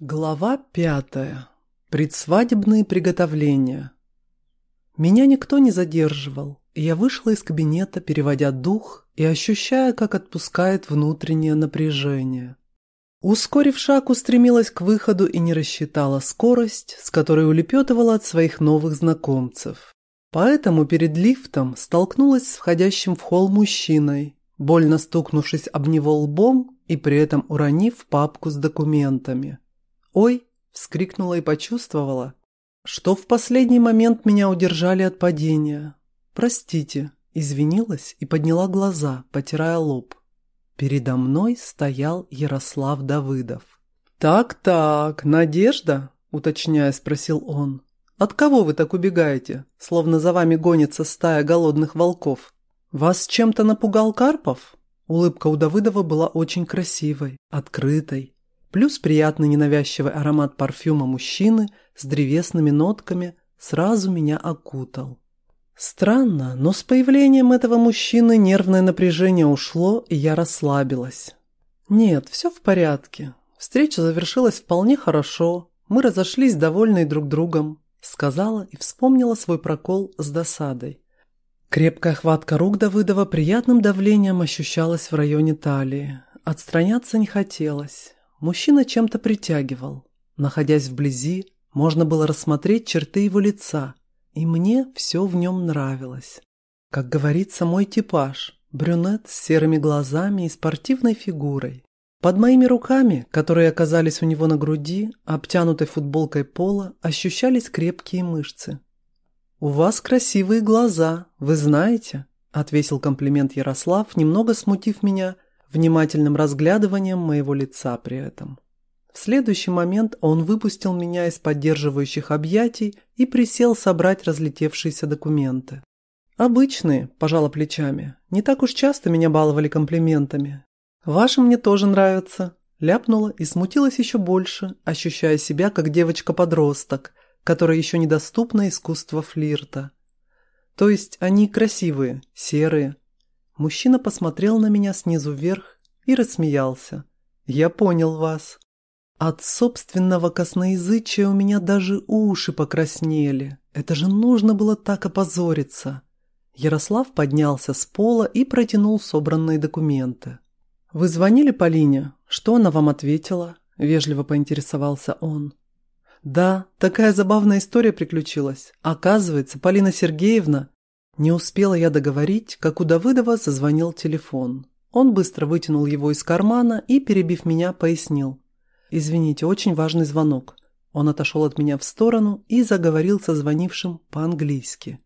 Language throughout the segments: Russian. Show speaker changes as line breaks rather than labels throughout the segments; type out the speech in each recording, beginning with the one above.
Глава пятая. Предсвадебные приготовления. Меня никто не задерживал, и я вышла из кабинета, переводя дух и ощущая, как отпускает внутреннее напряжение. Ускорив шаг, устремилась к выходу и не рассчитала скорость, с которой улепетывала от своих новых знакомцев. Поэтому перед лифтом столкнулась с входящим в холл мужчиной, больно стукнувшись об него лбом и при этом уронив папку с документами. «Ой!» – вскрикнула и почувствовала, что в последний момент меня удержали от падения. «Простите», – извинилась и подняла глаза, потирая лоб. Передо мной стоял Ярослав Давыдов. «Так-так, Надежда?» – уточняя, спросил он. «От кого вы так убегаете, словно за вами гонится стая голодных волков? Вас чем-то напугал Карпов?» Улыбка у Давыдова была очень красивой, открытой, плюс приятный ненавязчивый аромат парфюма мужчины с древесными нотками сразу меня окутал. Странно, но с появлением этого мужчины нервное напряжение ушло, и я расслабилась. Нет, все в порядке. Встреча завершилась вполне хорошо. Мы разошлись довольные друг другом, сказала и вспомнила свой прокол с досадой. Крепкая хватка рук Давыдова приятным давлением ощущалась в районе талии. Отстраняться не хотелось. Мужчина чем-то притягивал. Находясь вблизи, можно было рассмотреть черты его лица, и мне все в нем нравилось. Как говорится, мой типаж – брюнет с серыми глазами и спортивной фигурой. Под моими руками, которые оказались у него на груди, обтянутой футболкой пола, ощущались крепкие мышцы. «У вас красивые глаза, вы знаете», – отвесил комплимент Ярослав, немного смутив меня – внимательным разглядыванием моего лица при этом. В следующий момент он выпустил меня из поддерживающих объятий и присел собрать разлетевшиеся документы. «Обычные», – пожала плечами. «Не так уж часто меня баловали комплиментами. Ваши мне тоже нравятся», – ляпнула и смутилась еще больше, ощущая себя как девочка-подросток, которой еще недоступно искусство флирта. То есть они красивые, серые, Мужчина посмотрел на меня снизу вверх и рассмеялся. «Я понял вас». От собственного косноязычия у меня даже уши покраснели. Это же нужно было так опозориться. Ярослав поднялся с пола и протянул собранные документы. «Вы звонили Полине? Что она вам ответила?» – вежливо поинтересовался он. «Да, такая забавная история приключилась. Оказывается, Полина Сергеевна не успела я договорить, как у Давыдова зазвонил телефон. Он быстро вытянул его из кармана и, перебив меня, пояснил. «Извините, очень важный звонок». Он отошел от меня в сторону и заговорил со звонившим по-английски.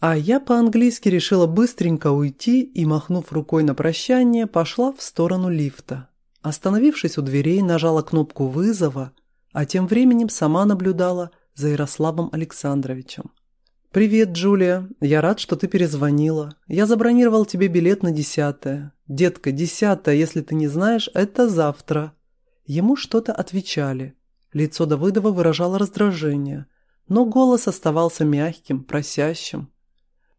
А я по-английски решила быстренько уйти и, махнув рукой на прощание, пошла в сторону лифта. Остановившись у дверей, нажала кнопку вызова, а тем временем сама наблюдала за Ярославом Александровичем. «Привет, Джулия. Я рад, что ты перезвонила. Я забронировал тебе билет на десятое. Детка, десятое, если ты не знаешь, это завтра». Ему что-то отвечали. Лицо Давыдова выражало раздражение, но голос оставался мягким, просящим.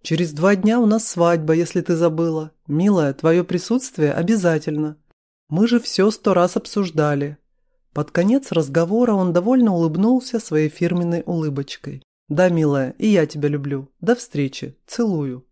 «Через два дня у нас свадьба, если ты забыла. Милая, твое присутствие обязательно. Мы же все сто раз обсуждали». Под конец разговора он довольно улыбнулся своей фирменной улыбочкой. «Да, милая, и я тебя люблю. До встречи. Целую».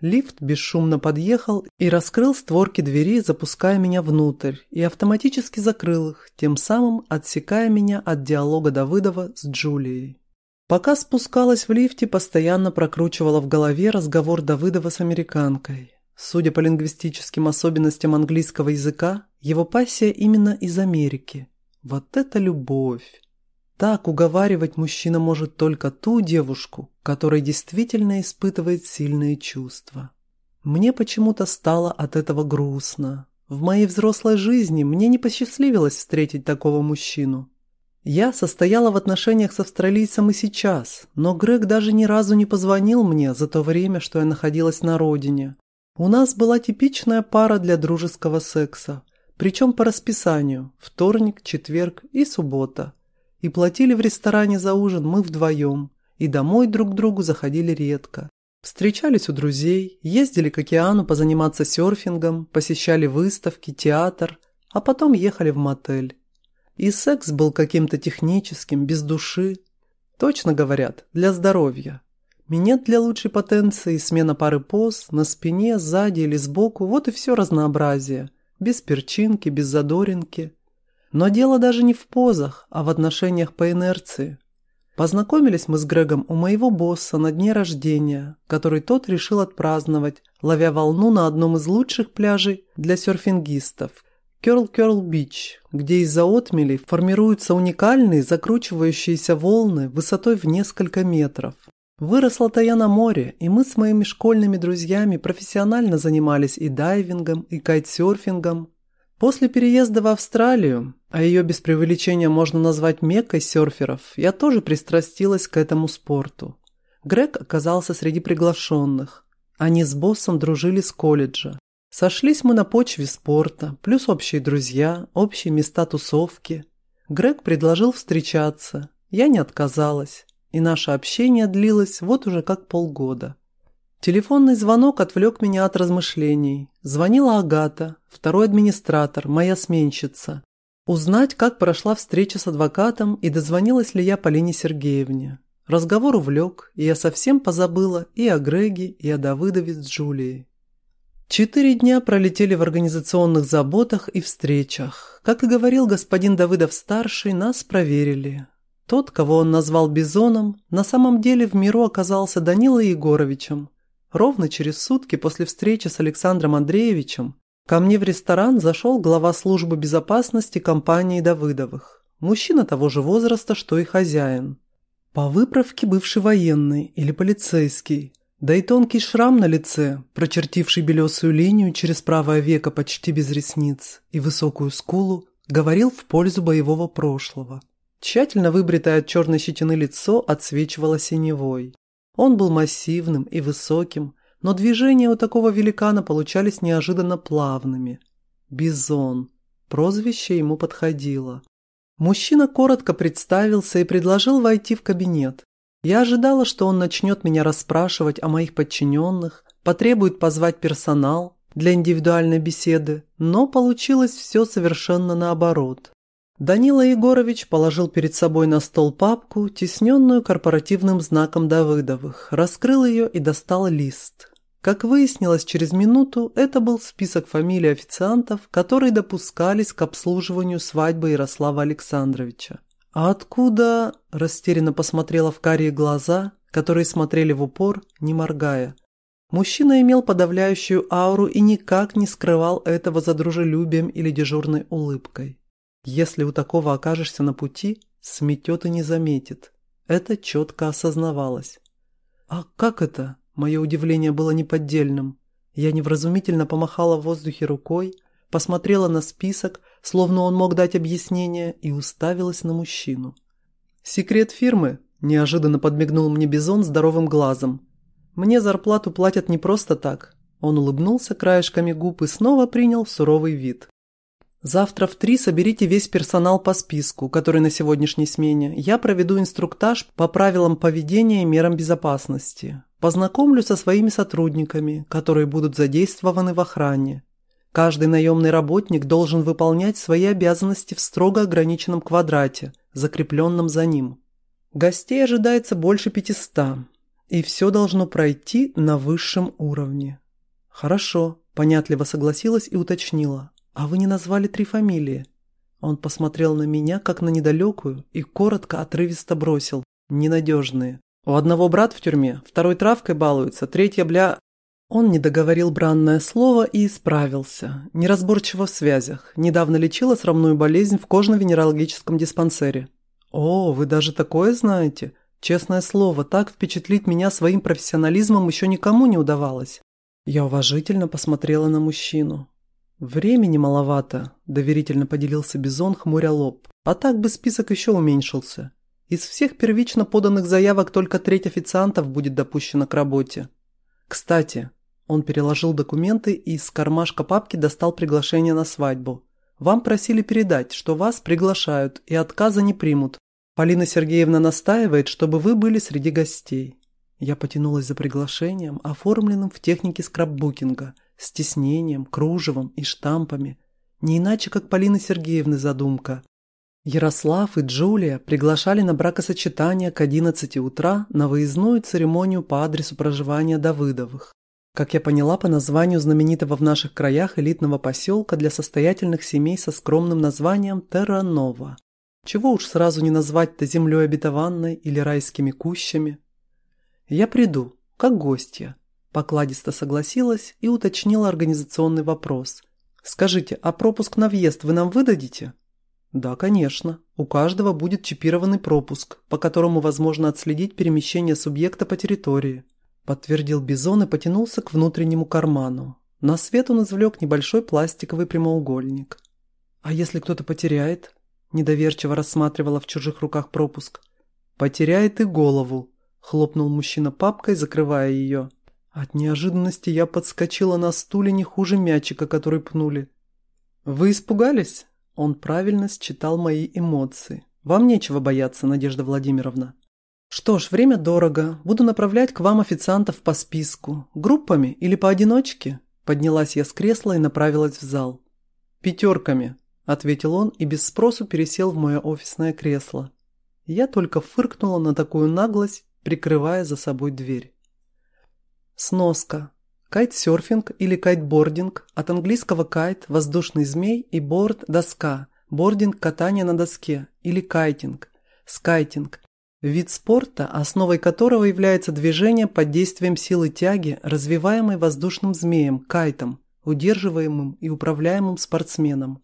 Лифт бесшумно подъехал и раскрыл створки двери, запуская меня внутрь, и автоматически закрыл их, тем самым отсекая меня от диалога Давыдова с Джулией. Пока спускалась в лифте, постоянно прокручивала в голове разговор Давыдова с американкой. Судя по лингвистическим особенностям английского языка, его пассия именно из Америки. Вот это любовь! Так уговаривать мужчина может только ту девушку, которая действительно испытывает сильные чувства. Мне почему-то стало от этого грустно. В моей взрослой жизни мне не посчастливилось встретить такого мужчину. Я состояла в отношениях с австралийцем и сейчас, но Грег даже ни разу не позвонил мне за то время, что я находилась на родине. У нас была типичная пара для дружеского секса, причем по расписанию – вторник, четверг и суббота – и платили в ресторане за ужин мы вдвоем, и домой друг к другу заходили редко. Встречались у друзей, ездили к океану позаниматься серфингом, посещали выставки, театр, а потом ехали в мотель. И секс был каким-то техническим, без души. Точно говорят, для здоровья. Минет для лучшей потенции, смена пары поз, на спине, сзади или сбоку, вот и все разнообразие. Без перчинки, без задоринки. Но дело даже не в позах, а в отношениях по инерции. Познакомились мы с Грегом у моего босса на дне рождения, который тот решил отпраздновать, ловя волну на одном из лучших пляжей для серфингистов – Кёрл-Кёрл-Бич, где из-за отмелей формируются уникальные закручивающиеся волны высотой в несколько метров. Выросла-то я на море, и мы с моими школьными друзьями профессионально занимались и дайвингом, и кайтсерфингом, После переезда в Австралию, а ее без преувеличения можно назвать меккой серферов, я тоже пристрастилась к этому спорту. Грег оказался среди приглашенных. Они с боссом дружили с колледжа. Сошлись мы на почве спорта, плюс общие друзья, общие места тусовки. Грег предложил встречаться. Я не отказалась. И наше общение длилось вот уже как полгода. Телефонный звонок отвлек меня от размышлений. Звонила Агата, второй администратор, моя сменщица. Узнать, как прошла встреча с адвокатом и дозвонилась ли я Полине Сергеевне. Разговор увлек, и я совсем позабыла и о Греге, и о Давыдове с Джулией. Четыре дня пролетели в организационных заботах и встречах. Как и говорил господин Давыдов-старший, нас проверили. Тот, кого он назвал Бизоном, на самом деле в миру оказался Данилой Егоровичем, Ровно через сутки после встречи с Александром Андреевичем ко мне в ресторан зашел глава службы безопасности компании Давыдовых. Мужчина того же возраста, что и хозяин. По выправке бывший военный или полицейский, да и тонкий шрам на лице, прочертивший белесую линию через правое веко почти без ресниц и высокую скулу, говорил в пользу боевого прошлого. Тщательно выбритое от черной щетины лицо отсвечивало синевой. Он был массивным и высоким, но движения у такого великана получались неожиданно плавными. Бизон. Прозвище ему подходило. Мужчина коротко представился и предложил войти в кабинет. Я ожидала, что он начнет меня расспрашивать о моих подчиненных, потребует позвать персонал для индивидуальной беседы, но получилось все совершенно наоборот. Данила Егорович положил перед собой на стол папку, тесненную корпоративным знаком Давыдовых, раскрыл ее и достал лист. Как выяснилось через минуту, это был список фамилий официантов, которые допускались к обслуживанию свадьбы Ярослава Александровича. «А откуда?» – растерянно посмотрела в карие глаза, которые смотрели в упор, не моргая. Мужчина имел подавляющую ауру и никак не скрывал этого за дружелюбием или дежурной улыбкой. Если у такого окажешься на пути, сметет и не заметит. Это четко осознавалось. «А как это?» Мое удивление было неподдельным. Я невразумительно помахала в воздухе рукой, посмотрела на список, словно он мог дать объяснение, и уставилась на мужчину. «Секрет фирмы?» – неожиданно подмигнул мне Бизон здоровым глазом. «Мне зарплату платят не просто так». Он улыбнулся краешками губ и снова принял суровый вид. Завтра в три соберите весь персонал по списку, который на сегодняшней смене. Я проведу инструктаж по правилам поведения и мерам безопасности. Познакомлю со своими сотрудниками, которые будут задействованы в охране. Каждый наемный работник должен выполнять свои обязанности в строго ограниченном квадрате, закрепленном за ним. Гостей ожидается больше 500, и все должно пройти на высшем уровне. Хорошо, понятливо согласилась и уточнила. «А вы не назвали три фамилии?» Он посмотрел на меня, как на недалекую, и коротко, отрывисто бросил. «Ненадежные. У одного брат в тюрьме, второй травкой балуется, третья бля...» Он не договорил бранное слово и исправился. Неразборчиво в связях. Недавно лечила срамную болезнь в кожно-венерологическом диспансере. «О, вы даже такое знаете?» Честное слово, так впечатлить меня своим профессионализмом еще никому не удавалось. Я уважительно посмотрела на мужчину. «Времени маловато», – доверительно поделился Бизон, хмуря лоб. «А так бы список еще уменьшился. Из всех первично поданных заявок только треть официантов будет допущена к работе. Кстати, он переложил документы и из кармашка папки достал приглашение на свадьбу. Вам просили передать, что вас приглашают и отказа не примут. Полина Сергеевна настаивает, чтобы вы были среди гостей. Я потянулась за приглашением, оформленным в технике скраббукинга – с тиснением, кружевом и штампами. Не иначе, как Полины Сергеевны задумка. Ярослав и Джулия приглашали на бракосочетание к 11 утра на выездную церемонию по адресу проживания Давыдовых. Как я поняла по названию знаменитого в наших краях элитного поселка для состоятельных семей со скромным названием Терранова. Чего уж сразу не назвать-то землей обетованной или райскими кущами. Я приду, как гостья. Покладисто согласилась и уточнила организационный вопрос. Скажите, а пропуск на въезд вы нам выдадите? Да, конечно. У каждого будет чипированный пропуск, по которому возможно отследить перемещение субъекта по территории. Подтвердил Бизон и потянулся к внутреннему карману. На свет он извлек небольшой пластиковый прямоугольник. «А если кто-то потеряет?» Недоверчиво рассматривала в чужих руках пропуск. «Потеряет и голову», – хлопнул мужчина папкой, закрывая ее. От неожиданности я подскочила на стуле не хуже мячика, который пнули. «Вы испугались?» Он правильно считал мои эмоции. Вам нечего бояться, Надежда Владимировна. Что ж, время дорого. Буду направлять к вам официантов по списку. Группами или поодиночке? Поднялась я с кресла и направилась в зал. Пятерками, ответил он и без спросу пересел в мое офисное кресло. Я только фыркнула на такую наглость, прикрывая за собой дверь. Сноска. Кайтсерфинг или кайтбординг от английского кайт – воздушный змей и борд – доска, бординг – катание на доске или кайтинг, скайтинг – вид спорта, основой которого является движение под действием силы тяги, развиваемой воздушным змеем – кайтом, удерживаемым и управляемым спортсменом.